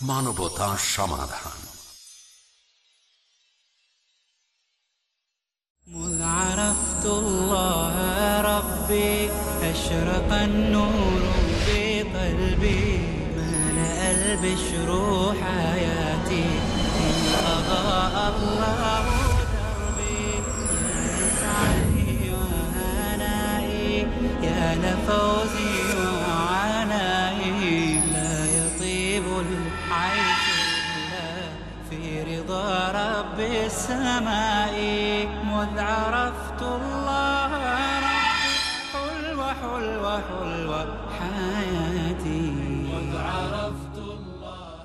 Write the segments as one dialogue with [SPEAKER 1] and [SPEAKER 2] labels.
[SPEAKER 1] বাংলা মানবতা সমাধান
[SPEAKER 2] مذ عرفت الله ربي أشرق النور في قلبي ملأ البشر حياتي إن أضاء الله دربي يا لسعدي وهنائي يا لفوزي رب السماء مذ عرفت الله ربي حلوة حلوة حلوة حياتي. مذ عرفت
[SPEAKER 3] الله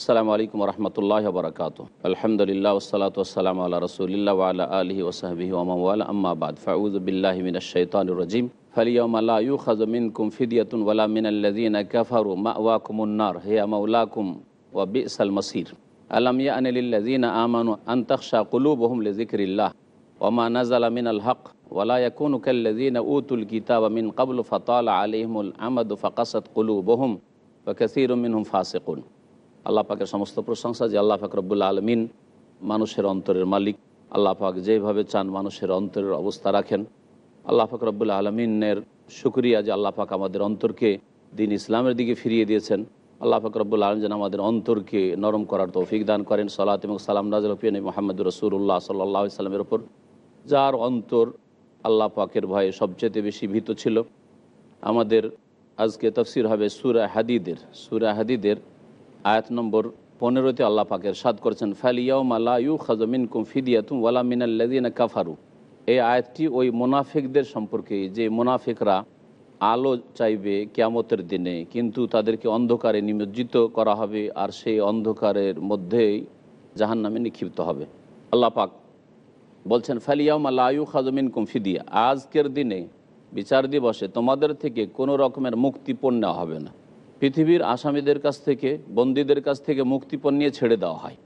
[SPEAKER 3] السلام عليكم ورحمة الله وبركاته. الحمد لله والصلاة والسلام على رسول الله وعلى آله وصحبه ومن والاه. أما بعد فأعوذ بالله من الشيطان الرجيم. فَالْيَوْمَ لَا يُؤْخَذُ مِنْكُمْ فِدْيَةٌ وَلَا مِنَ الَّذِينَ كَفَرُوا. مَأْوَاكُمُ النَّارُ. هِيَ مَوْلَاكُمْ. ওয়া বিসাল মাসির আলাম ইয়ানি লিল্লাযীনা আমানু আন তাখশা কুলুবুহুম লিযিকরিল্লাহ ওমা নাজালা মিন আল হক ওয়ালা ইয়াকুনু কাল্লাযীনা উতুল কিতাবা মিন ক্বাবলু ফাতালা আলাইহিমুল আমাদু ফাকাসাত কুলুবুহুম ওয়া কাসীরুম মিনহুম ফাসিকুন আল্লাহ পাকের সমস্ত প্রশংসা যে আল্লাহ পাক রব্বুল আলমিন মানুষের অন্তরের মালিক। আল্লাহ পাক যেভাবে চান মানুষের অন্তরের অবস্থা রাখেন। আল্লাহ পাক রব্বুল আলমিনের শুক্রিয়া যে আল্লাহ আমাদের অন্তরকে দিন ইসলামের দিকে ফিরিয়ে দিয়েছেন। আল্লাহ পাক রব্বুল আলম যেন আমাদের অন্তরকে নরম করার তৌফিক দান করেন, সালাত এবং সালাম নাজল হুফিয়ান মোহাম্মদ রসুল্লাহ সাল্লাহ সাল্লামের ওপর যার অন্তর আল্লাহ পাকের ভয়ে সবচেয়ে বেশি ভীত ছিল। আমাদের আজকে তফসির হবে সুরা হাদিদের। সুরা হাদিদের আয়াত নম্বর পনেরোতে আল্লাহ পাকের সাদ করেছেন ফালিয়াউ মালা ইউ খাজমিন কুম ফিদিয়াতুম ওয়ালা মিনাল্লাদিনা কাফারু। এই আয়াতটি ওই মোনাফিকদের সম্পর্কে, যে মোনাফিকরা আলো চাইবে কিয়ামতের দিনে, কিন্তু তাদেরকে অন্ধকারে নিমজ্জিত করা হবে আর সেই অন্ধকারের মধ্যেই জাহান নামে নিক্ষিপ্ত হবে। আল্লাহ পাক বলছেন, ফালিয়াউম আল্লাহু খাজমিন কুমফিদিয়া আজকের দিনে বিচার দিবসে তোমাদের থেকে কোনো রকমের মুক্তিপণ নেওয়া হবে না। পৃথিবীর আসামিদের কাছ থেকে, বন্দীদের কাছ থেকে মুক্তিপণ নিয়ে ছেড়ে দেওয়া হয়।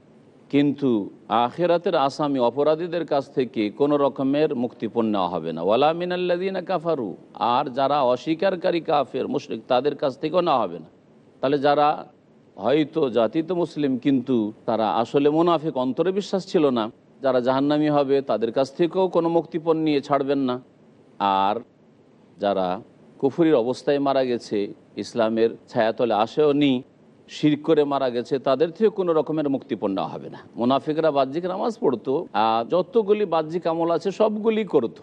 [SPEAKER 3] কিন্তু আখেরাতের আসামি অপরাধীদের কাছ থেকে কোনো রকমের মুক্তিপণ নেওয়া হবে না। ওয়ালা মিনাল্লাদিনা কাফারু, আর যারা অস্বীকারী কাফের, মুশরিক, তাদের কাছ থেকেও নেওয়া হবে না। তাহলে যারা, হয়তো জাতি তো মুসলিম, কিন্তু তারা আসলে মুনাফিক, অন্তরে বিশ্বাস ছিল না, যারা জাহান্নামি হবে, তাদের কাছ থেকেও কোনো মুক্তিপণ নিয়ে ছাড়বেন না। আর যারা কুফুরির অবস্থায় মারা গেছে, ইসলামের ছায়াতলে আসেও নি শির করে মারা গেছে, তাদের থেকে কোনো রকমের মুক্তিপণ নেওয়া হবে না। মুনাফিকরা বাহ্যিক নামাজ পড়তো, আর যতগুলি বাহ্যিক আমল আছে সবগুলি করতো।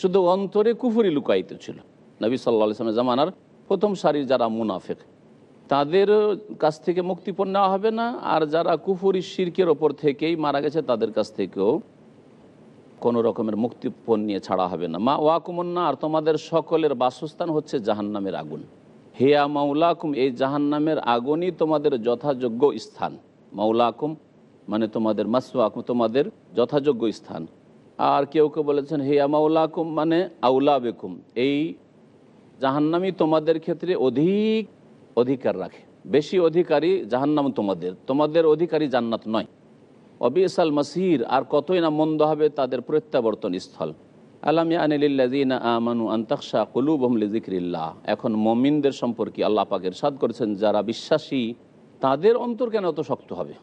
[SPEAKER 3] শুধু অন্তরে কুফুরি লুকায়িত ছিল। নবী সাল্লা ইসলামের জামানার প্রথম সারির যারা মুনাফেক, তাদের কাছ থেকে মুক্তিপণ নেওয়া হবে না, আর যারা কুফুরি শির্কের ওপর থেকেই মারা গেছে, তাদের কাছ থেকেও কোনো রকমের মুক্তিপণ নিয়ে ছাড়া হবে না। মা ওয়াকুমন্না আর তোমাদের সকলের বাসস্থান হচ্ছে জাহান্নামের আগুন। হেয়া মাউলাকুম এই জাহান্নামের আগুনই তোমাদের যথাযোগ্য স্থান। মাউলাকুম মানে তোমাদের মাসওয়াকুম, তোমাদের যথাযোগ্য স্থান। আর কেউ কেউ বলেছেন হেয়া মাউলাকুম মানে আউলা বেকুম। এই জাহান্নামই তোমাদের ক্ষেত্রে অধিক অধিকার রাখে। বেশি অধিকারী জাহান্নাম তোমাদের। তোমাদের অধিকারী জান্নাত নয়। অবিসাল মাসির আর কতই না মন্দ হবে তাদের প্রত্যাবর্তন স্থল। আমানু এখন মমিনদের সম্পর্কে আল্লাহ পাকের সাদ করেছেন, যারা বিশ্বাসী, তাদের অন্তর কেন অত শক্ত হবে?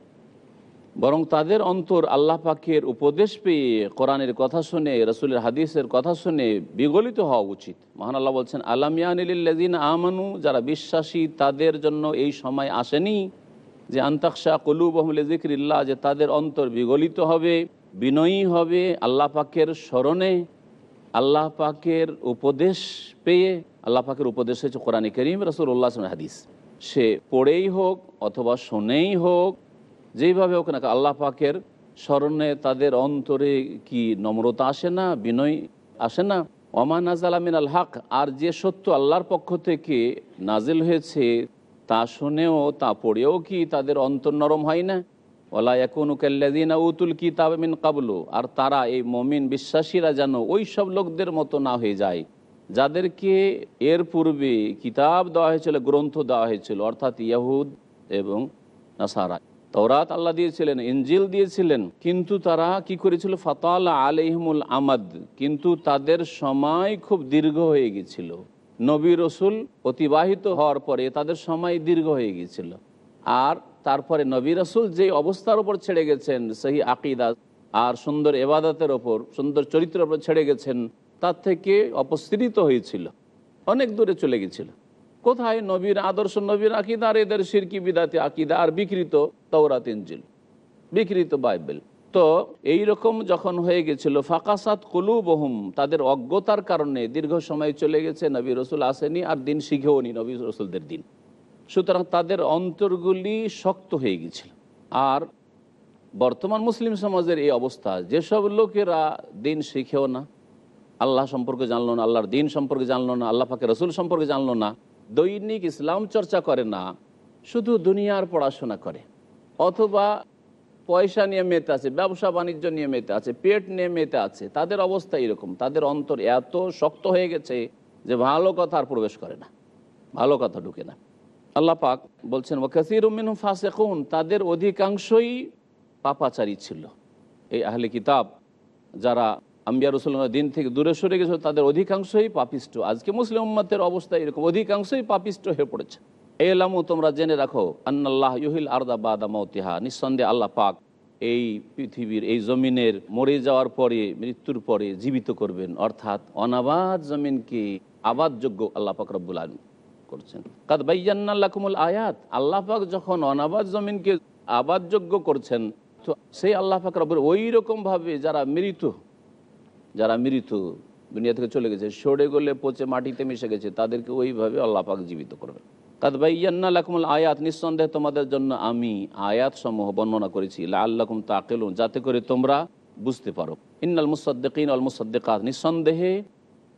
[SPEAKER 3] বরং তাদের অন্তর আল্লাহ পাকের উপদেশ পেয়ে কোরআনের কথা শুনে, রসুলের হাদিসের কথা শুনে বিগলিত হওয়া উচিত। মহান আল্লাহ বলছেন আলামিয়ানিল্লাদিন আমানু, যারা বিশ্বাসী, তাদের জন্য এই সময় আসেনি যে আন্তাকশা কলুব জিক্রিল্লাহ যে তাদের অন্তর বিগলিত হবে, বিনয়ী হবে আল্লাহ পাকের স্মরণে। আল্লাহ পাকের উপদেশ পেয়ে, আল্লাহ পাকের উপদেশ হচ্ছে কোরআন করিম রসুল্লাহ হাদিস। সে পড়েই হোক অথবা শোনেই হোক, যেইভাবে হোক না আল্লাহ পাকের স্মরণে তাদের অন্তরে কি নম্রতা আসে না, বিনয় আসে না? ওমান আজালামিন আল হক, আর যে সত্য আল্লাহর পক্ষ থেকে নাজিল হয়েছে, তা শুনেও, তা পড়েও কি তাদের অন্তর নরম হয় না? ওলা একুনুকাল্লাদিনা উতুল কিতাব মিন কাবলু, আর তারা এই মমিন বিশ্বাসীরা যেন ওই সব লোকদের মতো না হয়ে যায়, যাদেরকে এর পূর্বে কিতাব দেওয়া হয়েছিল, গ্রন্থ দেওয়া হয়েছিল, অর্থাৎ ইয়াহুদ এবং নাসারা। তওরাত আল্লাহ দিয়েছিলেন ইঞ্জিল দিয়েছিলেন, কিন্তু তারা কি করেছিল? ফাতাল আলহিমুল আমাদ, কিন্তু তাদের সময় খুব দীর্ঘ হয়ে গেছিল। নবী রসুল অতিবাহিত হওয়ার পরে তাদের সময় দীর্ঘ হয়ে গিয়েছিল আর তারপরে নবী রসুল যে অবস্থার উপর ছেড়ে গেছেন, সেই আকিদা আর সুন্দর এবাদতের ওপর সুন্দর চরিত্রের ওপর ছেড়ে গেছেন, তার থেকে অপসৃত হয়েছিল। অনেক দূরে চলে গেছিল। কোথায়? নবীর আদর্শ, নবীর আকিদা আর এদের সিরকি, বিদাতে আকিদা আর বিকৃত তৌরাত ইঞ্জিল বিকৃত বাইবেল। তো এই রকম যখন হয়ে গেছিল, ফাকাসাত কুলু বহুম তাদের অজ্ঞতার কারণে দীর্ঘ সময় চলে গেছে, নবী রসুল আসেনি আর দিন শিখেও নি নবী রসুলদের দিন। সুতরাং তাদের অন্তরগুলি শক্ত হয়ে গেছিল আর বর্তমান মুসলিম সমাজের এই অবস্থা, যেসব লোকেরা দিন শিখেও না, আল্লাহ সম্পর্কে জানলো না, আল্লাহর দিন সম্পর্কে জানলো না, আল্লাহ পাকে রসুল সম্পর্কে জানলো না, দৈনিক ইসলাম চর্চা করে না, শুধু দুনিয়ার পড়াশোনা করে। অথবা পয়সা নিয়ে মেতে আছে, ব্যবসা বাণিজ্য নিয়ে মেতে আছে, পেট নিয়ে মেতে আছে, তাদের অবস্থা এরকম। তাদের অন্তর এত শক্ত হয়ে গেছে যে ভালো কথা আর প্রবেশ করে না, ভালো কথা ঢুকে না। আল্লাহ পাক বলছেন ওয়াকাসির উমিন ফাসেকুন তাদের অধিকাংশই পাপাচারী ছিল। এই আহলে কিতাব যারা আম্বিয়া রসুল্লাহ দিন থেকে দূরে সরে গেছে তাদের অধিকাংশই পাপিষ্ট। আজকে মুসলিম উম্মতের অবস্থা এরকম, অধিকাংশই পাপিষ্ট হয়ে পড়েছে। এলামও তোমরা জেনে রাখো, আন্নাল্লাহ ইহিল আরদা বাদা মৌতিহা নিঃসন্দেহে আল্লাহ পাক এই পৃথিবীর, এই জমিনের মরে যাওয়ার পরে, মৃত্যুর পরে জীবিত করবেন। অর্থাৎ অনাবাদ জমিনকে আবাদযোগ্য আল্লাহ পাক রব্বুল আলম করছেন। কাদ বাইয়ান্নাল্লাকুমুল আয়াত। আল্লাহ পাক যখন অনাবাদ জমিনকে আবাদযোগ্য করছেন, তো সেই আল্লাহ পাক রব্বুল ওই রকমভাবে যারা মৃত যারা মৃত, দুনিয়া থেকে চলে গেছে, সরে গলে পচে মাটিতে মিশে গেছে, তাদেরকে ওইভাবে আল্লাহ পাক জীবিত করবে কাদ ভাইয়ান্না লাকুমুল আয়াত, নিঃসন্দেহে তোমাদের জন্য আমি আয়াত সমূহ বর্ণনা করেছি আল্লাকুম তাকেলুন যাতে করে তোমরা বুঝতে পারো। ইন্নাল মুসদ্দিন আল মুসদ্দিকাত, নিঃসন্দেহে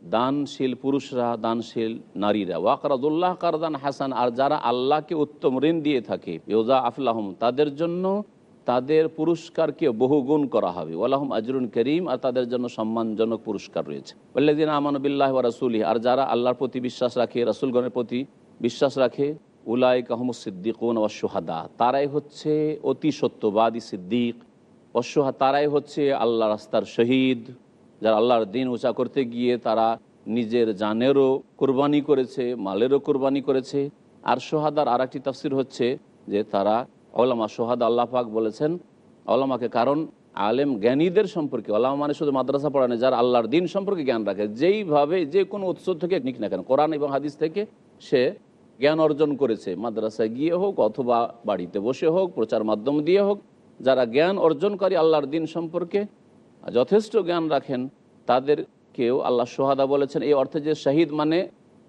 [SPEAKER 3] দানশীল পুরুষরা, দানশীল নারীরা। ওয়াকরাদুল্লাহ কারদান হাসান, আর যারা আল্লাহকে উত্তম ঋণ দিয়ে থাকে ইউজা আফলাহম, তাদের জন্য তাদের পুরস্কারকে বহুগুণ করা হবে। ওলাহম আজরুন করিম, আর তাদের জন্য সম্মানজনক পুরস্কার রয়েছে। ওল্লাদিন আমানবিল্লাহ রাসুলি আর যারা আল্লাহর প্রতি বিশ্বাস রাখে, রাসুলগণের প্রতি বিশ্বাস রাখে উলাই কাহম সিদ্দিকুন অসুহাদা তারাই হচ্ছে অতি সত্যবাদী সিদ্দিক। অসুহা তারাই হচ্ছে আল্লাহ রাস্তার শহীদ। যারা আল্লাহর দিন উঁচা করতে গিয়ে তারা নিজের জানেরও কোরবানি করেছে, মালেরও কোরবানি করেছে। আর সোহাদার আর একটি তাফসির হচ্ছে যে তারা ওলামা সোহাদ আল্লাহ পাক বলেছেন, ওলামাকে কারণ আলেম জ্ঞানীদের সম্পর্কে, ওলামা মানে শুধু মাদ্রাসা পড়া নেই যারা আল্লাহর দিন সম্পর্কে জ্ঞান রাখে, যেইভাবে যে কোনো উৎস থেকে নিক না কেন, কোরআন এবং হাদিস থেকে সে জ্ঞান অর্জন করেছে, মাদ্রাসায় গিয়ে হোক অথবা বাড়িতে বসে হোক, প্রচার মাধ্যম দিয়ে হোক, যারা জ্ঞান অর্জনকারী আল্লাহর দিন সম্পর্কে যথেষ্ট জ্ঞান রাখেন, তাদেরকেও আল্লাহ সোহাদা বলেছেন। এই অর্থে যে শহীদ মানে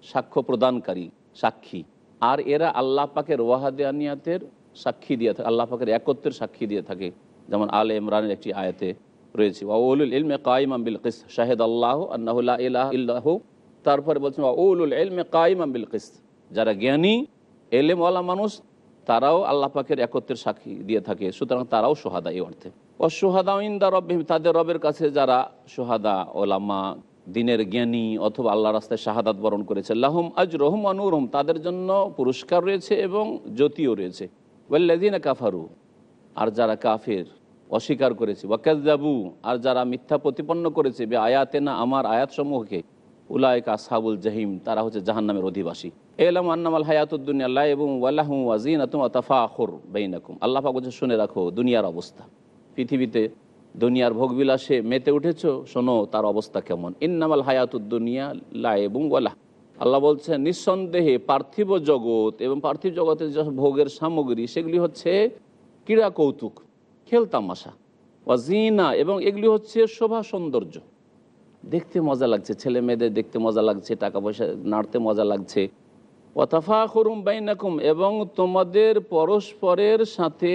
[SPEAKER 3] সাক্ষ্য প্রদানকারী, সাক্ষী। আর এরা আল্লাহ পাকের ওয়াহাদিয়ানিয়াতের সাক্ষী দিয়ে থাকে, আল্লাহ পাকের একত্রের সাক্ষী দিয়ে থাকে। যেমন আল ইমরানের একটি আয়াতে রয়েছে ওউলুল ইলমে কাইম বিল কিস শাহেদ আল্লাহ আন্নাহুল্লাহ ইলাহ ইল্লাহ। তারপরে বলছেন ওউলুল ইলমে কাইম বিল কিস যারা জ্ঞানী, এলেমওয়ালা মানুষ, তারাও আল্লাহ পাকের একত্রের সাক্ষী দিয়ে থাকে, সুতরাং তারাও সোহাদা এই অর্থে। ইন্দা রব্বিম তাদের রবের কাছে যারা সোহাদা, ওলামা, দিনের জ্ঞানী অথবা আল্লাহ রাস্তায় শাহাদাত বরণ করেছে, লাহম আজ রহম অনুরহম তাদের জন্য পুরস্কার রয়েছে এবং জ্যোতিও রয়েছে। ওয়াল্লাদিন কাফারু, আর যারা কাফের, অস্বীকার করেছে। ওয়াকাজাবু আর যারা মিথ্যা প্রতিপন্ন করেছে বে আয়াতে না আমার আয়াতসমূহকে উলায়ক আসহাবুল জাহিম, তারা হচ্ছে জাহান্নামের অধিবাসী। এলাম আন্নামাল হায়াতুদ্দুনিয়া আল্লাহ এবং ওয়াল্লাহু ওয়াজিন আতুম আতাফা আখর বেইনাকুম। আল্লাহ বলছে, শুনে রাখো, দুনিয়ার অবস্থা। পৃথিবীতে দুনিয়ার ভোগবিলাসে মেতে উঠেছ, শোনো তার অবস্থা কেমন। ইন্নামাল হায়াতুদ্দুনিয়া লা এবং ওয়ালাহ আল্লাহ বলছেন, নিঃসন্দেহে পার্থিব জগৎ এবং পার্থিব জগতের যে ভোগের সামগ্রী, সেগুলি হচ্ছে ক্রীড়া কৌতুক খেলতামাশা ওয়াজিনা এবং এগুলি হচ্ছে শোভা সৌন্দর্য। দেখতে মজা লাগছে, ছেলে মেয়েদের দেখতে মজা লাগছে, টাকা পয়সা নাড়তে মজা লাগছে। বাইনাকুম, এবং তোমাদের পরস্পরের সাথে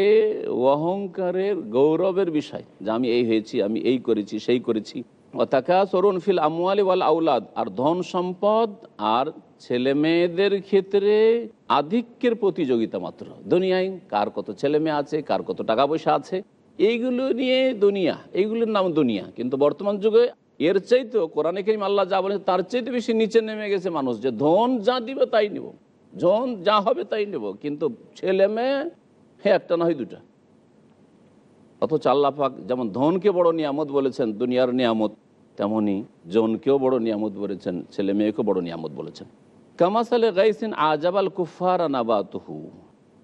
[SPEAKER 3] অহংকারের গৌরবের বিষয়, যে আমি এই হয়েছি, আমি এই করেছি, সেই করেছি। অতাকা সরুন ফিল আমওয়ালি ওয়াল আউলাদ আর ধন সম্পদ আর ছেলে মেয়েদের ক্ষেত্রে আধিক্যের প্রতিযোগিতা মাত্র। দুনিয়ায় কার কত ছেলে মেয়ে আছে, কার কত টাকা পয়সা আছে, এইগুলো নিয়ে দুনিয়া, এইগুলোর নাম দুনিয়া, কিন্তু বর্তমান যুগে এর চাইতে কোরআনে করিম আল্লাহ যা বলে তার চাইতে বেশি নিচে নেমে গেছে মানুষ যে ধন যা দিবে তাই নেব। ধন যা হবে তাই নেব। কিন্তু ছেলে মেয়ে হ্যাঁ একটা না হয় দুটা। অথচ আল্লাহ পাক যেমন ধনকে বড় নিয়ামত বলেছেন, দুনিয়ার নিয়ামত তেমনই জনকেও বড় নিয়ামত বলেছেন, ছেলে মেয়েকেও বড় নিয়ামত বলেছেন। কামাসালে গাইসিন আজাবাল কুফার নাবাতহু।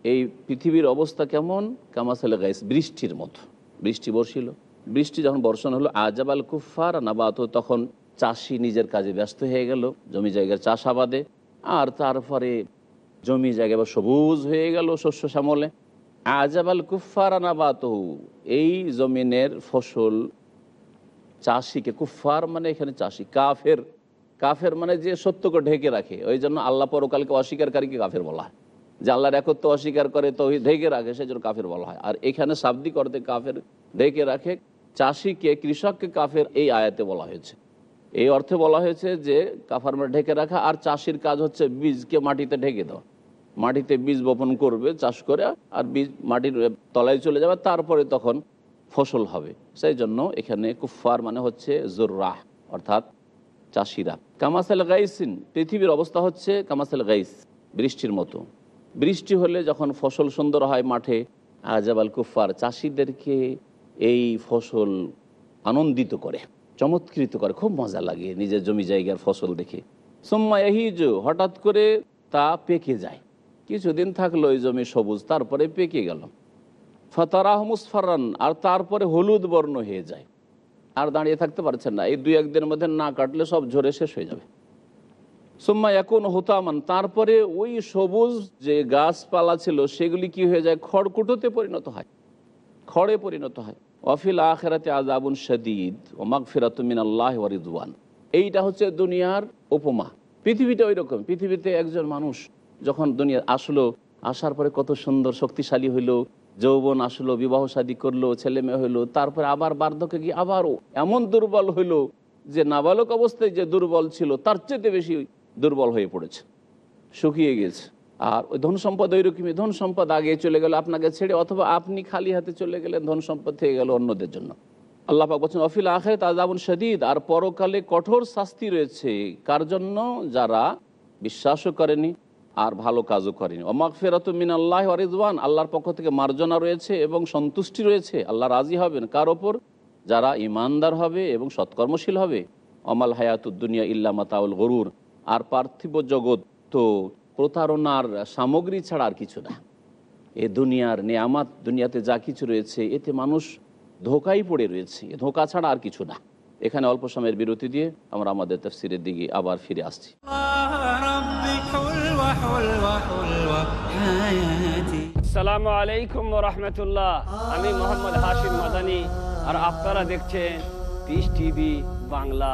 [SPEAKER 3] এই পৃথিবীর অবস্থা কেমন? কামাসালে গাইস বৃষ্টির মতো। বৃষ্টি বর্ষিল। বৃষ্টি যখন বর্ষণ হলো আজাবাল কুফার নাবাত তখন চাষি নিজের কাজে ব্যস্ত হয়ে গেল, জমি জায়গার চাষাবাদে। আর তারপরে জমি জায়গা বা সবুজ হয়ে গেল শস্য শ্যামলে। আজাবাল কুফার নাবাতহু, এই জমিনের ফসল চাষিকে কুফার মানে এখানে চাষি, কাফের। কাফের মানে যে সত্যকে ঢেকে রাখে, ওই জন্য আল্লাহ পরকালকে অস্বীকারীকে কাফের বলা হয়। যে আল্লাহর একত্র অস্বীকার করে তো ঢেকে রাখে সেই জন্য কাফের বলা হয়। আর এখানে শাব্দিক অর্থে কাফের ঢেকে রাখে, চাষিকে, কৃষককে কাফের এই আয়াতে বলা হয়েছে। এই অর্থে বলা হয়েছে যে, কাফার মানে ঢেকে রাখা আর চাষির কাজ হচ্ছে বীজকে মাটিতে ঢেকে দেওয়া। মাটিতে বীজ বপন করবে, চাষ করে, আর বীজ মাটির তলায় চলে যাবে, তারপরে তখন ফসল হবে। সেই জন্য এখানে কুফার মানে হচ্ছে জোর্রাহ, অর্থাৎ চাষিরা। কামাসাল গাইসিন, পৃথিবীর অবস্থা হচ্ছে কামাসাল গাইস, বৃষ্টির মতো। বৃষ্টি হলে যখন ফসল সুন্দর হয় মাঠে আজাবাল কুফার চাষিদেরকে এই ফসল আনন্দিত করে, চমৎকৃত করে, খুব মজা লাগে নিজের জমি জায়গার ফসল দেখে। সোম্মা এহিজ হঠাৎ করে তা পেকে যায়। কিছুদিন থাকল ওই জমি সবুজ, তারপরে পেকে গেল। ফতারাহ মুসফারান আর তারপরে হলুদ বর্ণ হয়ে যায়। আর দাঁড়িয়ে থাকতে পারছেন না, এই দুই একদিনের মধ্যে না কাটলে সব ঝরে শেষ হয়ে যাবে। সোম্মা এখন হতামান, তারপরে ওই সবুজ যে গাছপালা ছিল, সেগুলি কি হয়ে যায়? খড়কুটোতে পরিণত হয়। খড়ে পরিণত হয়। অফিল আখেরাতে আজাবুন শদীদ ও মাগফিরাত মিন আল্লাহ ওয়ারিদওয়ান এইটা হচ্ছে দুনিয়ার উপমা। পৃথিবীটা ওই রকম পৃথিবীতে একজন মানুষ যখন দুনিয়া আসলো, আসার পরে কত সুন্দর, শক্তিশালী হইল, যৌবন আসলো, বিবাহ শাদী করল, ছেলে মেয়ে হইল, তারপরে আবার বার্ধক্যে গিয়ে আবারও এমন দুর্বল হইল যে নাবালক অবস্থায় যে দুর্বল ছিল, তার চেয়ে বেশি দুর্বল হয়ে পড়েছে, শুকিয়ে গেছে আর ওই ধন সম্পদ ওই রকমই ধন সম্পদ আগে চলে গেল আপনাকে ছেড়ে, অথবা আপনি খালি হাতে চলে গেলেন, ধন সম্পদ থেকে গেল অন্যদের জন্য। আল্লাহ পাক বলছেন, অফিল আখের তাজাবুন শদীদ আর পরকালে কঠোর শাস্তি রয়েছে। কার জন্য? যারা বিশ্বাসও করেনি আর ভালো কাজও করেনি। অমাক ফেরাত মিন আল্লাহ রিজওয়ান আল্লাহর পক্ষ থেকে মার্জনা রয়েছে এবং সন্তুষ্টি রয়েছে। আল্লাহ রাজি হবেন। কার ওপর? যারা ইমানদার হবে এবং সৎকর্মশীল হবে। অমাল হায়াতুদ্দুনিয়া ইল্লা মাতাউল গরুর আর পার্থিব জগৎ তো প্রতারণার সামগ্রী ছাড়া আর কিছু না। এ দুনিয়ার নেয়ামাত, দুনিয়াতে যা কিছু রয়েছে, এতে মানুষ ধোকাই পড়ে রয়েছে। ধোকা ছাড়া আর কিছু না। এখানে অল্প সময়ের বিরতি দিয়ে আমরা আমাদের তফসিরের দিকে আবার ফিরে আসছি।
[SPEAKER 4] সালামু আলাইকুম রহমতুল্লাহ। আমি মোহাম্মদ হাশিম মাদানি। আর আপনারা দেখছেন Peace TV Bangla.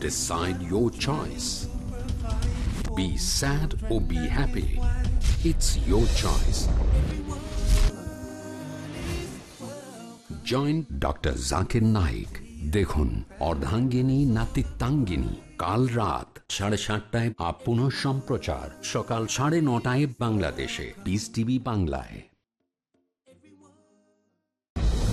[SPEAKER 1] Decide your choice. Be sad or be happy. It's your choice. Join doctor Zakir Naik দেখুন অর্ধাঙ্গিনী নাতিত্বাঙ্গিনী কাল রাত সাড়ে সাতটায় আপ সম্প্রচার সকাল সাড়ে নটায় বাংলাদেশে পিস টিভি বাংলায়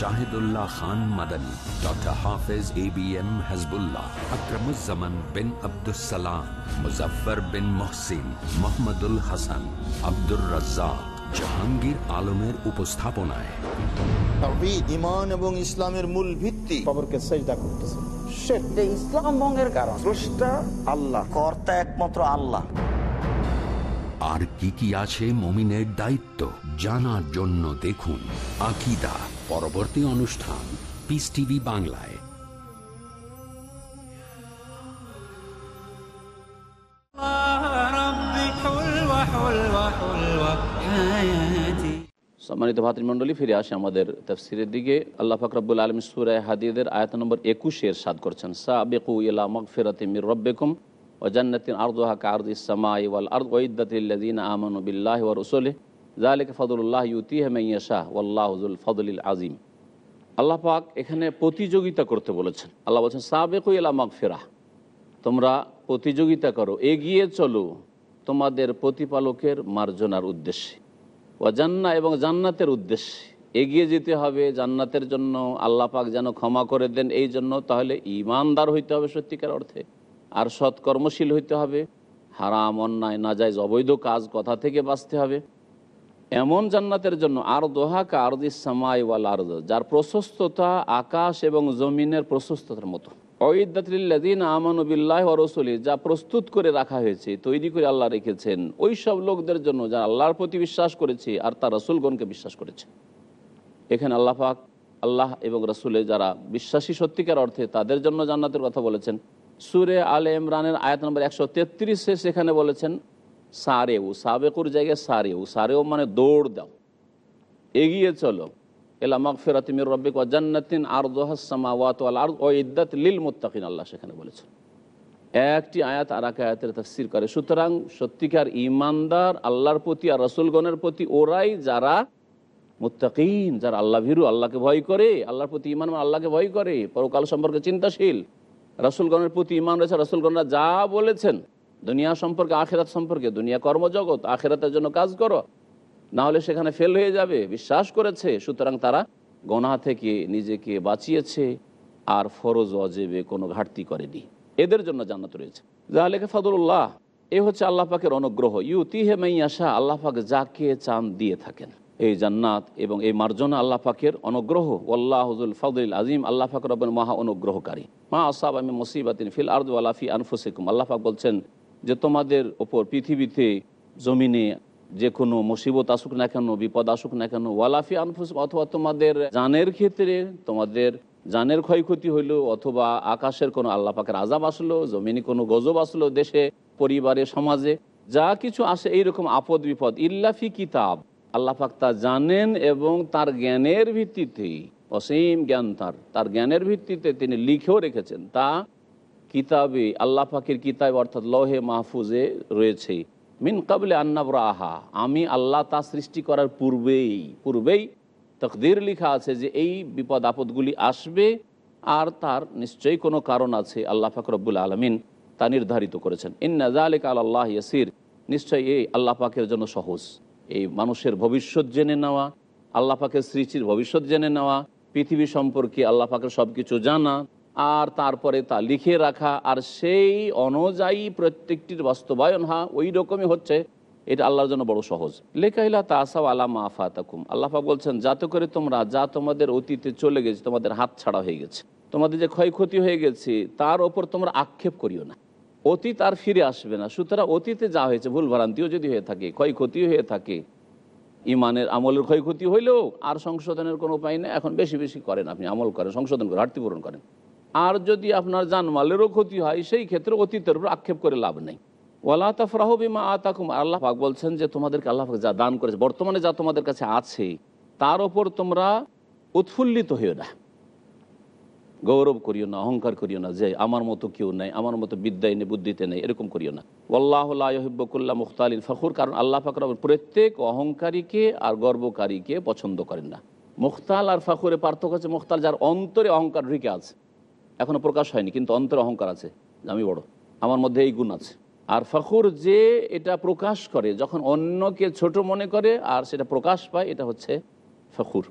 [SPEAKER 1] Shahidullah Khan Madani doctor Hafez A B M Hizbullah Akramuzzaman bin Abdussalam Muzaffar bin Mohsin Mohammadul Hasan Abdur Razzak Jahangir আলমের উপস্থাপনায়।
[SPEAKER 5] ইমান এবং ইসলামের মূল ভিত্তি।
[SPEAKER 6] খবরকে সেজদা করতেছে।
[SPEAKER 5] যে ইসলাম ভঙ্গের কারণ। স্রষ্টা আল্লাহ কর্তা একমাত্র আল্লাহ।
[SPEAKER 1] আর কি কি আছে মমিনের দায়িত্ব জানার জন্য দেখুন আকিদা। পরবর্তী অনুষ্ঠান পিস টিভি বাংলায়।
[SPEAKER 3] সম্মানিত ভাতৃমণ্ডলী, ফিরে আসে আমাদের তফসিরের দিকে। আল্লাহ ফাকরাবুল আলম সুরায় হাদিদের আয়াত নম্বর একুশের সাদ করছেন। সাবেকু ইলা মকফিরাতি মির রব্বেকুম ও জান্নাতিন আর্দুহা কার্দ ইসামা ইওয়াল আর্দ ওইদ্দাতিল্লাদিন আমানু বিল্লাহ ওয়া রসুলিহ। যালিকা ফাদলুল্লাহ ইউতিহি মান ইয়াশা ওয়াল্লাহু যুল ফদলিল আযীম আল্লাহ পাক এখানে প্রতিযোগিতা করতে বলেছেন। আল্লাহ বলছেন, সাবেকু ইলা মগফিরাহ। তোমরা প্রতিযোগিতা করো, এগিয়ে চলো তোমাদের প্রতিপালকের মার্জনার উদ্দেশ্যে। ও জান্না এবং জান্নাতের উদ্দেশ্যে। এগিয়ে যেতে হবে জান্নাতের জন্য। আল্লাহ পাক যেন ক্ষমা করে দেন এই জন্য, তাহলে ইমানদার হইতে হবে সত্যিকার অর্থে। আর সৎকর্মশীল হইতে হবে। হারাম, অন্যায় নাজাইজ অবৈধ কাজ কথা থেকে বাঁচতে হবে। এমন জান্নাতের জন্য আর দোহা কা আরদিস সামাই ওয়াল আরদ, যার প্রশস্ততা আকাশ এবং জমিনের প্রশস্ততার মতো। অঈদাতিল্লাদিন আমানুবিল্লাহ রসুলি, যা প্রস্তুত করে রাখা হয়েছে, তৈরি করে আল্লাহ রেখেছেন ওই সব লোকদের জন্য যারা আল্লাহর প্রতি বিশ্বাস করেছে আর তার রসুলগণকে বিশ্বাস করেছে। এখানে আল্লাহ পাক, আল্লাহ এবং রসুলে যারা বিশ্বাসী সত্যিকার অর্থে তাদের জন্য জান্নাতের কথা বলেছেন। সুরে আলে ইমরানের আয়াত নম্বর একশো তেত্রিশে সেখানে বলেছেন সারেউ, সাবেকুর জায়গায় সারেউ। সারেউ মানে দৌড় দাও। এগিয়ে চলো। এলা মগফিরাত মির রব্বিক ওয়া জান্নাতিন আরদুহাস-সামাওয়াতু ওয়াল আরদ ওয়া ইদ্দাত লিল মুত্তাকিন, আল্লাহ সেখানে বলেছেন। একটি আয়াত আর এক আয়াতের তাফসীর করে। সুতরাং সত্যিকার ইমানদার আল্লাহর প্রতি আর রসুলগণের প্রতি ওরাই যারা মুত্তাকিন, যারা আল্লাহ ভীরু, আল্লাহকে ভয় করে, আল্লাহর প্রতি ইমান মানে আল্লাহকে ভয় করে, পরকাল সম্পর্কে চিন্তাশীল, রসুলগণের প্রতি ইমান রয়েছে, রসুলগণরা যা বলেছেন দুনিয়া সম্পর্কে, আখেরাত সম্পর্কে, দুনিয়া কর্মজগৎ, আখেরাতের জন্য কাজ করো। না হলে সেখানে ফেল হয়ে যাবে, বিশ্বাস করেছে, সুতরাং তারা গনা থেকে নিজেকে বাঁচিয়েছে আর ফরজ অজেবে কোনো ঘাটতি করেনি। এদের জন্য জান্নাত রয়েছে। যা লেখে ফাদুল্লাহ এ হচ্ছে আল্লাহ পাকের অনুগ্রহ। ইউতি হে মাইয়াশা আল্লাহ পাক যাকে চান দিয়ে থাকেন। এই জান্নাত এবং এই মার্জনা আল্লাহ পাকের অনুগ্রহ। ওল্লাহুল ফদুল আজিম আল্লাহ পাক রবেন মহা অনুগ্রহকারী। মা আসাব আমি মুসিবাতিন ফিল আর্দ আলাফি আনফুসিকুম। আল্লাহ পাক বলছেন যে তোমাদের ওপর পৃথিবীতে জমিনে যে কোনো মুসিবত আসুক না কেন, বিপদ আসুক না কেন ওয়ালাফি আনফুস, অথবা তোমাদের জানের ক্ষেত্রে তোমাদের জানের ক্ষয়ক্ষতি হইল, অথবা আকাশের কোনো আল্লাহ পাকের আজাব আসলো, জমিনে কোনো গজব আসলো দেশে, পরিবারে, সমাজে, যা কিছু আসে এইরকম আপদ বিপদ ইল্লাফি কিতাব। আল্লাহ পাক তা জানেন এবং তার জ্ঞানের ভিত্তিতেই, অসীম জ্ঞান তার তার জ্ঞানের ভিত্তিতে তিনি লিখেও রেখেছেন। তা কিতাবে, আল্লাহ পাকের কিতাব অর্থাৎ লহে মাহফুজে রয়েছে। মিন কাবলে আন্নাবরা আহা আমি আল্লাহ তা সৃষ্টি করার পূর্বেই পূর্বেই তকদির লিখা আছে যে এই বিপদ আপদগুলি আসবে আর তার নিশ্চয়ই কোনো কারণ আছে, আল্লাহ ফাকরবুল আলমিন তা নির্ধারিত করেছেন। ইন্নাজা আলিক আল্লাহ ইয়াসির, নিশ্চয়ই এই আল্লাহ পাকের জন্য সহজ। এই মানুষের ভবিষ্যৎ জেনে নেওয়া, আল্লাহ পাকের সৃষ্টির ভবিষ্যৎ জেনে নেওয়া, পৃথিবী সম্পর্কে আল্লাহ পাকের সব কিছু জানা আর তারপরে তা লিখে রাখা, আর সেই অনুযায়ী প্রত্যেকটির বাস্তবায়ন, হা, ওই রকমই হচ্ছে। এটা আল্লাহর জন্য বড় সহজ। লেখাইলা তাসাও আলা মাফা তাকুম আল্লাহাক বলছেন, যাতে করে তোমরা, যা তোমাদের অতীতে চলে গেছে, তোমাদের হাত ছাড়া হয়ে গেছে, তোমাদের যে ক্ষয়ক্ষতি হয়ে গেছে, তার ওপর তোমরা আক্ষেপ করিও না। অতীত আর ফিরে আসবে না। সুতরাং অতীতে যা হয়েছে, ভুল ভ্রান্তিও যদি হয়ে থাকে ক্ষয়ক্ষতি হয়ে থাকে, ইমানের আমলের ক্ষয়ক্ষতি হইলেও আর সংশোধনের কোনো উপায় নেই। এখন বেশি বেশি করেন আপনি, আমল করেন, সংশোধন করেন, ঘাটতি পূরণ করেন। আর যদি আপনার জানমালেরও ক্ষতি হয়, সেই ক্ষেত্রে অতীতের উপর আক্ষেপ করে লাভ নেই। ওয়ালা তাফরাহ বিমা আতাকুম। আল্লাহ পাক বলছেন যে, তোমাদেরকে আল্লাহ যা দান করেছে, বর্তমানে যা তোমাদের কাছে আছে, তার ওপর তোমরা উৎফুল্লিত হইও না। গৌরব করিও না, অহংকার করিও না যে, আমার মতো কেউ নেই, আমার মতো বিদ্যায় নেই, বুদ্ধিতে নেই, এরকম করিও না। ওল্লাহিব্বকুল্লাহ মুখতালিন ফখুর। কারণ আল্লাহ ফাকর প্রত্যেক অহংকারীকে আর গর্বকারীকে পছন্দ করেন না। মুখতাল আর ফাখুরে পার্থক্য আছে মুখতাল যার অন্তরে অহংকার ঢুকে আছে। এখনও প্রকাশ হয়নি, কিন্তু অন্তর অহংকার আছে, আমি বড়। আমার মধ্যে এই গুণ আছে। আর ফখুর যে এটা প্রকাশ করে, যখন অন্যকে ছোট মনে করে আর সেটা প্রকাশ পায়, এটা হচ্ছে ফখুর।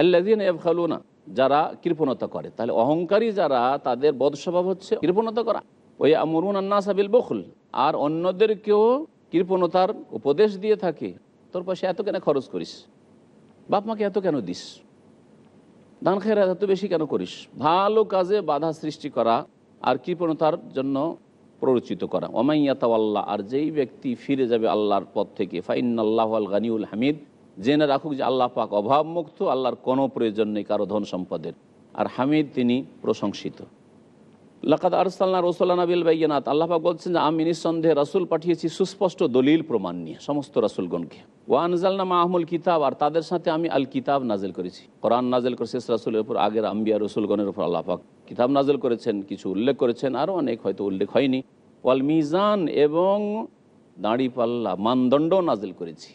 [SPEAKER 3] আল্লাদিন না যারা কৃপণতা করে, তাহলে অহংকারী যারা, তাদের বদস্বভাব হচ্ছে কৃপণতা করা। ওই আমরুন আন্না সাবিল বখুল আর অন্যদেরকেও কৃপণতার উপদেশ দিয়ে থাকে। তোর পাশে এত কেন খরচ করিস? বাপ মাকে এত কেন দিস? দান খেরা এত বেশি কেন করিস? ভালো কাজে বাধা সৃষ্টি করা আর কৃপণতার জন্য প্ররোচিত করা। ওমাইয়াতাওয়াল্লাহ আর যেই ব্যক্তি ফিরে যাবে আল্লাহর পথ থেকে ফাইন আল্লাহ আল গানিউল হামিদ, জেনে রাখুক যে আল্লাহ পাক অভাবমুক্ত, আল্লাহর কোনো প্রয়োজন নেই কারও ধন সম্পদের। আর হামিদ তিনি প্রশংসিত। লাকাদ আরসাল্লা রসুল্লাহ বিল বাইয়ানাত। আল্লাহাক বলছেন যে, আমি নিঃসন্দেহে রাসুল পাঠিয়েছি সুস্পষ্ট দলিল প্রমাণ নিয়ে, সমস্ত রাসুলগণকে। ওয়ানজালনা মাহমুল কিতাব, আর তাদের সাথে আমি আল কিতাব নাজেল করেছি। কোরআন নাজেল করে শেষ রাসুলের উপর, আগের আম্বিয়া রসুলগণের উপর আল্লাহাক কিতাব নাজেল করেছেন, কিছু উল্লেখ করেছেন আরও অনেক হয়তো উল্লেখ হয়নি। ওয়াল মিজান এবং দাঁড়িপাল্লা মানদণ্ড নাজেল করেছি।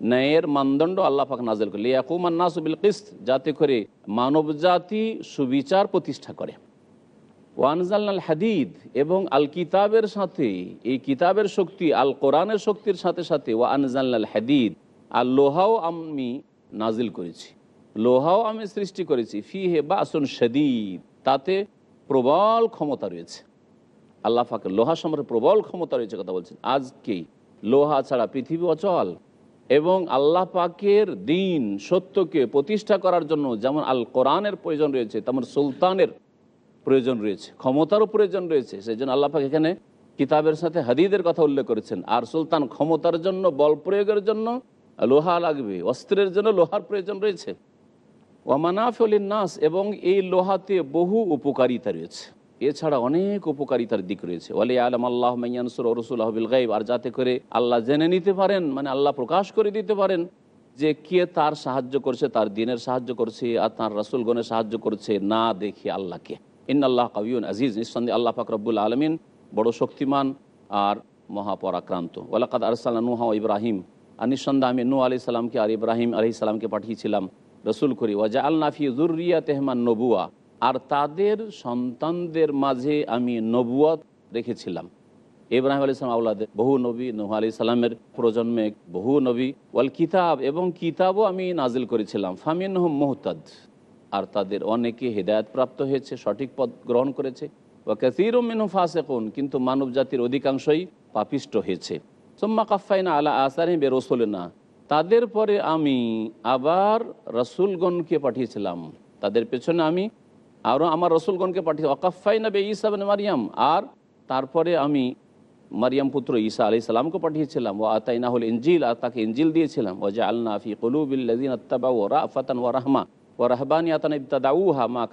[SPEAKER 3] ন্যায়ের মানদণ্ড আল্লাহ পাক নাজেল করে লিয়াকুমান নাসবিল কিস্ত, যাতে করে মানব জাতি সুবিচার প্রতিষ্ঠা করে। ওয়ানজাল হাদিদ এবং আল কিতাবের সাথে, এই কিতাবের শক্তি আল কোরআনের শক্তির সাথে সাথে ওয়ানজাল হাদিদ, আর লোহাও আমি নাজিল করেছি। লোহাও আমি সৃষ্টি করেছি। ফি হে বা বাসন শদীদ, তাতে প্রবল ক্ষমতা রয়েছে। আল্লাহ ফাঁকে লোহা সম্পর্কে প্রবল ক্ষমতা রয়েছে কথা বলছেন। আজকে লোহা ছাড়া পৃথিবী অচল। এবং আল্লাহ পাকের দিন সত্যকে প্রতিষ্ঠা করার জন্য যেমন আল কোরআনের প্রয়োজন রয়েছে, তেমন সুলতানের প্রয়োজন রয়েছে, ক্ষমতারও প্রয়োজন রয়েছে। সেই জন্য আল্লাহ পাক এখানে কিতাবের সাথে হাদিদের কথা উল্লেখ করেছেন। আর সুলতান ক্ষমতার জন্য, বল প্রয়োগের জন্য লোহা লাগবে, অস্ত্রের জন্য লোহার প্রয়োজন রয়েছে। ওয়ামানাফলিন নাস এবং এই লোহাতে বহু উপকারিতা রয়েছে। এছাড়া অনেক উপকারিতার দিক রয়েছে। ওয়ালি আলম আল্লাহ মাইয়ানসুর রসুল আহবিল গাইব আর যাতে করে আল্লাহ জেনে নিতে পারেন মানে আল্লাহ প্রকাশ করে দিতে পারেন যে কে তার সাহায্য করছে, তার দিনের সাহায্য করছে, আর তার রাসুলগণের সাহায্য করছে না দেখে আল্লাহকে। ইন আল্লাহ কবিউন আজিজ। নিঃসন্দেহে আল্লাহ ফাকরবুল আলমিন বড় শক্তিমান আর মহাপরাক্রান্ত। ওয়ালাকাদ আরসাল নুহা ইব্রাহিম। আর নিঃসন্দেহে আমি নু আলি সাল্লামকে আর ইব্রাহিম আলি সাল্লামকে পাঠিয়েছিলাম, রসুল করি। ওয়াজা আল নাফি জুরিয়া তেহমান নবুয়া আর তাদের সন্তানদের মাঝে আমি নবুয়াত রেখেছিলাম। ইব্রাহিম আলী সালাম আউলাদের বহু নবী, নুহ আলি সাল্লামের প্রজন্মে বহু নবী। ওয়াল কিতাব এবং কিতাবও আমি নাজিল করেছিলাম। ফামিন মোহতাদ। আর তাদের অনেকে হেদায়ত প্রাপ্ত হয়েছে, সঠিক পথ গ্রহণ করেছে। বা কাসির মিনু ফাসেকুন, কিন্তু মানব জাতির অধিকাংশই পাপিষ্ট হয়েছে। সোম্মা কাফাইনা আলা আসারে বে রসুল না তাদের পরে আমি আবার রসুলগণকে পাঠিয়েছিলাম। তাদের পেছনে আমি আরও আমার রসুলগণকে পাঠিয়ে অকাফাই নবে ইসাবেন মারিয়াম, আর তারপরে আমি মারিয়াম পুত্র ঈসা আলি সালামকে পাঠিয়েছিলাম। ও আতাইনা হল ইঞ্জিল আর তাকে ইঞ্জিল দিয়েছিলাম। ও যে আল্লাহ ফি কলুবিল্লাদিন আত্তাবা ও রাফাতান ও রাহমা। মা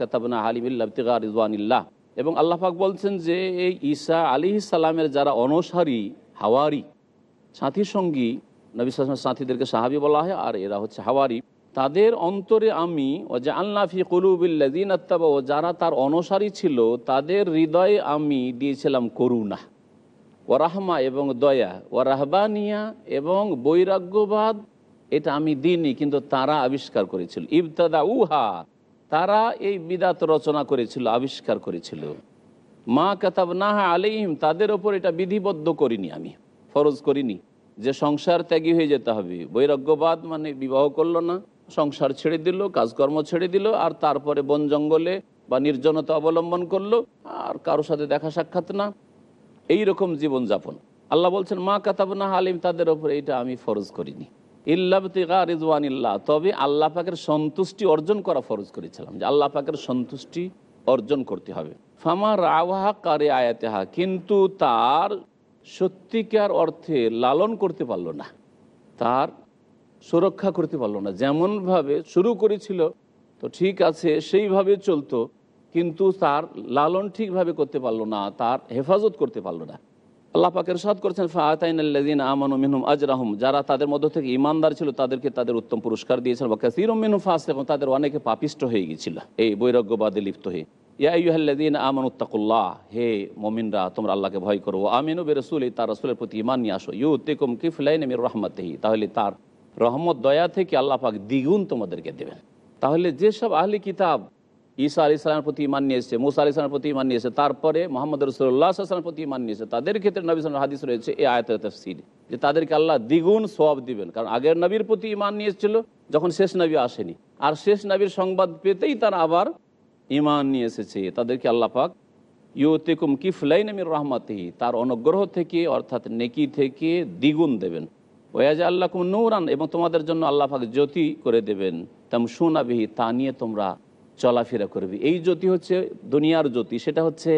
[SPEAKER 3] এবং আল্লাহ পাক বলছেন যে, এই ঈসা আলী সালামের যারা অনসারী, হাওয়ারি সাথী সঙ্গী, নবী সাথীদেরকে সাহাবি বলা হয়, আর এরা হচ্ছে হাওয়ারি, তাদের অন্তরে আমি ও যে আল্লাফি কলুবিল্লাদিন ও যারা তার অনসারী ছিল, তাদের হৃদয়ে আমি দিয়েছিলাম করুণা ওরাহমা এবং দয়া ও রাহবানিয়া এবং বৈরাগ্যবাদ এটা আমি দিইনি, কিন্তু তারা আবিষ্কার করেছিল। ইবতাদা উহা, তারা এই বিদাত রচনা করেছিল, আবিষ্কার করেছিল। মা কাতাব নাহা আলিহিম তাদের ওপর এটা বিধিবদ্ধ করিনি আমি, ফরজ করিনি। যে সংসার ত্যাগী হয়ে যেতে হবে, বৈরাগ্যবাদ মানে বিবাহ করল না, সংসার ছেড়ে দিল, কাজকর্ম ছেড়ে দিল, আর তারপরে বন জঙ্গলে বা নির্জনতা অবলম্বন করল, আর কারোর সাথে দেখা সাক্ষাৎ না। এই রকম জীবনযাপন। আল্লাহ বলছেন, মা কাতাবনা আলিম তাদের ওপরে এটা আমি ফরজ করিনি। ইল্লাবতিগা রিজওয়ান ইল্লাহ তবে আল্লাহ পাকের সন্তুষ্টি অর্জন করা ফরজ করেছিলাম যে আল্লাহ পাকের সন্তুষ্টি অর্জন করতে হবে। ফামা রাওয়াহা কারে আয়াতেহা, কিন্তু তার সত্যিকার অর্থে লালন করতে পারল না। তার সুরক্ষা করতে পারল না। যেমনভাবে শুরু করেছিল, তো ঠিক আছে, সেইভাবে চলতো, কিন্তু তার লালন ঠিকভাবে করতে পারল না, তার হেফাজত করতে পারল না। আল্লাহ পাকের সাদ করেছেন ফাতাইন আমানু মিনহুম আজরাহুম যারা তাদের মধ্য থেকে ইমানদার ছিল, তাদেরকে তাদের উত্তম পুরস্কার দিয়েছেন। বা কাসিরুম মিনহুম ফাস এবং তাদের অনেকে পাপিষ্ট হয়ে গিয়েছিল। এই বৈরাগ্যবাদে লিপ্ত হয়ে। ইয়াহ্লাদিন আমানুত্তাকুল্লাহ হে মমিনরা, তোমরা আল্লাহকে ভয় করো। আমিনু বে রসুল তার রসুলের প্রতি ইমান নিয়ে আসো। ইউ তেকুম কিফলাইন মির রহমতেহি, তাহলে তার রহমত, দয়া থেকে আল্লাহ পাক দ্বিগুণ তোমাদেরকে দেবেন। তাহলে যেসব আহলি কিতাব ঈসা আলি সালামের প্রতি ইমান নিয়েছে মুসা আলি সালামের প্রতি ইমান নিয়েছে তারপরে মোহাম্মদ রসুল্লাহ সাল্লামের প্রতি ইমান নিয়েছে তাদের ক্ষেত্রে নবী সালাম হাদিস রয়েছে এই আয়তের তফসির, যে তাদেরকে আল্লাহ দ্বিগুণ সব দিবেন। কারণ আগের নবীর প্রতি ইমান নিয়েছিল যখন শেষ নবী আসেনি। আর শেষ নবীর সংবাদ পেতেই তারা আবার ইমান নিয়ে এসেছে। তাদেরকে আল্লাহ পাক, ইউতেকুম কিফলাইন আমির রহমাতিহি, তার অনুগ্রহ থেকে, অর্থাৎ নেকি থেকে দ্বিগুণ দেবেন। ওয়াজ আল্লাহ কুম নৌরান, এবং তোমাদের জন্য আল্লাহ পাক জ্যোতি করে দেবেন। তেম সুনাবিহি তা নিয়ে তোমরা চলাফেরা করবে। এই জ্যোতি হচ্ছে দুনিয়ার জ্যোতি, সেটা হচ্ছে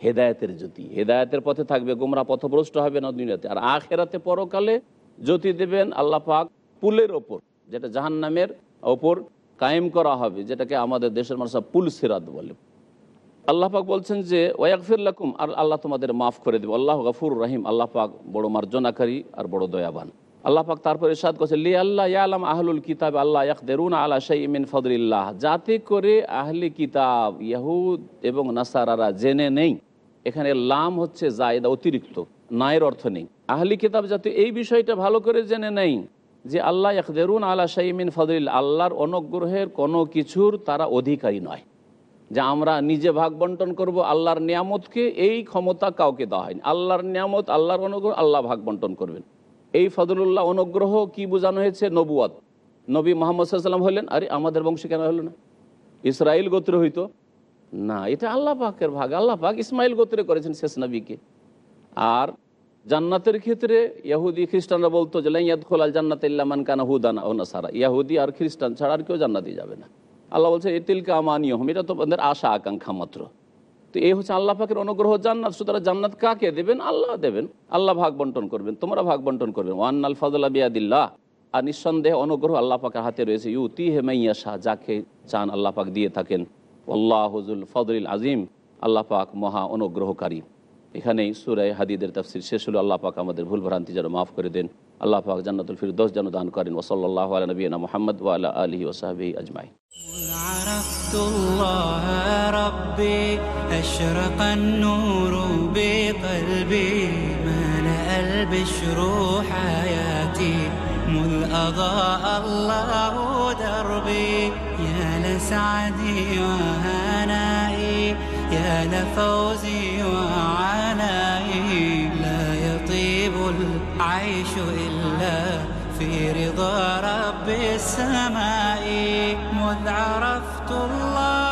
[SPEAKER 3] হেদায়তের জ্যোতি। হেদায়তের পথে থাকবে, গোমরা পথভ্রষ্ট হবে না দুনিয়াতে। আর আখেরাতে পরকালে জ্যোতি দেবেন আল্লাহ পাক পুলের ওপর, যেটা জাহান্নামের ওপর কায়েম করা হবে, যেটাকে আমাদের দেশের মানুষ পুল সিরাত বলে। আল্লাহ পাক বলছেন যে ওয়াকফিরলাকুম আর আল্লাহ তোমাদের মাফ করে দেবে। আল্লাহ গফুর রহিম। আল্লাহ পাক বড় মার্জনাকারী আর বড় দয়াবান। আল্লাহ পাক তারপরে সাদ করছে লি আল্লাহ ইয়ালাম আহলুল কিতাব আল্লাহ ইয়াকদেরুন আলা শাইমিন ফদরিল্লাহ যাতে করে আহলি কিতাব, ইয়াহুদ এবং নাসারারা জেনে নেই, এখানে লাম হচ্ছে জায়দা, অতিরিক্ত, নায়ের অর্থ নেই। আহলি কিতাব যাতে এই বিষয়টা ভালো করে জেনে নেই, যে আল্লাহ ইয়াকদেরুন আলা শাইমিন ফদরিল আল্লাহর অনুগ্রহের কোনো কিছুর তারা অধিকারী নয়। যে আমরা নিজে ভাগ বন্টন করব, আল্লাহর নিয়ামতকে, এই ক্ষমতা কাউকে দেওয়া হয়নি। আল্লাহর নিয়ামত, আল্লাহর অনুগ্রহ, আল্লাহ ভাগ বন্টন করবেন। এই ফজলুল্লাহ অনুগ্রহ কি বোঝানো হয়েছে? নবুয়াদ। নবী মোহাম্মদ সাল্লাম হলেন। আরে, আমাদের বংশ কেন হলো না? ইসরায়েল গোত্র হইতো। না, এটা আল্লাহ পাকের ভাগ। আল্লাহ পাক ইসমাইল গোত্রে করেছেন শেষ নবীকে। আর জান্নাতের ক্ষেত্রে ইয়াহুদি খ্রিস্টানরা বলতো যে লাইয়াদ খোলাল জান্নাত ইল্লামান কানা হুদানা ও নাসারা। ইয়াহুদি আর খ্রিস্টান ছাড়া আর কেউ জান্নাতে যাবে না। আল্লাহ বলছে, এতিলকা আমানীয় হম এটা তো আমাদের আশা আকাঙ্ক্ষা মাত্র। তো এই হচ্ছে আল্লাহ পাকের অনুগ্রহ জান্নাত। সুতরাং জান্নাত কাকে দেবেন? আল্লাহ দেবেন। আল্লাহ ভাগ বন্টন করবেন। তোমরা ভাগ বন্টন করবেন ওয়ান আল ফাজলা বিয়াদিল্লাহ। আর নিঃসন্দেহে অনুগ্রহ আল্লাহ পাকের হাতে রয়েছে। ইউতি হেমাইয়া শাহ যাকে চান আল্লাহ পাক দিয়ে থাকেন। আল্লাহ হজুল ফজল আজিম আল্লাহ পাক মহা অনুগ্রহকারী। এখানেই সুরাই হাদিদের তফসির শেষ হল। আল্লাহ পাক আমাদের ভুল ভ্রান্তি যেন মাফ করে দেন। আল্লাহ পাক জান্নাতুল ফিরদোস যেন দান করেন। ওসল্লাহ আলী নবীনা মোহাম্মদ ওয়াল আলহি ওসাহাবি আজমাই
[SPEAKER 2] ربي أشرق النور بقلبي ملأ البشر حياتي. مذ أضاء الله دربي يا لسعدي وهنائي يا لفوزي وعنائي لا يطيب العيش إلا في رضا رب السماء. مذ عرفت الله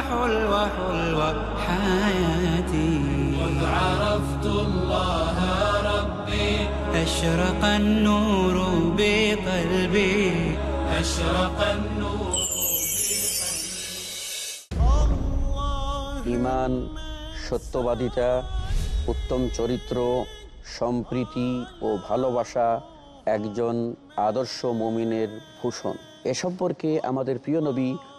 [SPEAKER 2] حلوة حلوة حلوة حياتي مذ عرفت الله ربي أشرق النور بقلبي أشرق النور
[SPEAKER 7] ইমান সত্যবাদিতা উত্তম চরিত্র সম্প্রীতি ও ভালোবাসা একজন আদর্শ মমিনের ভূষণ এ সম্পর্কে আমাদের প্রিয় নবী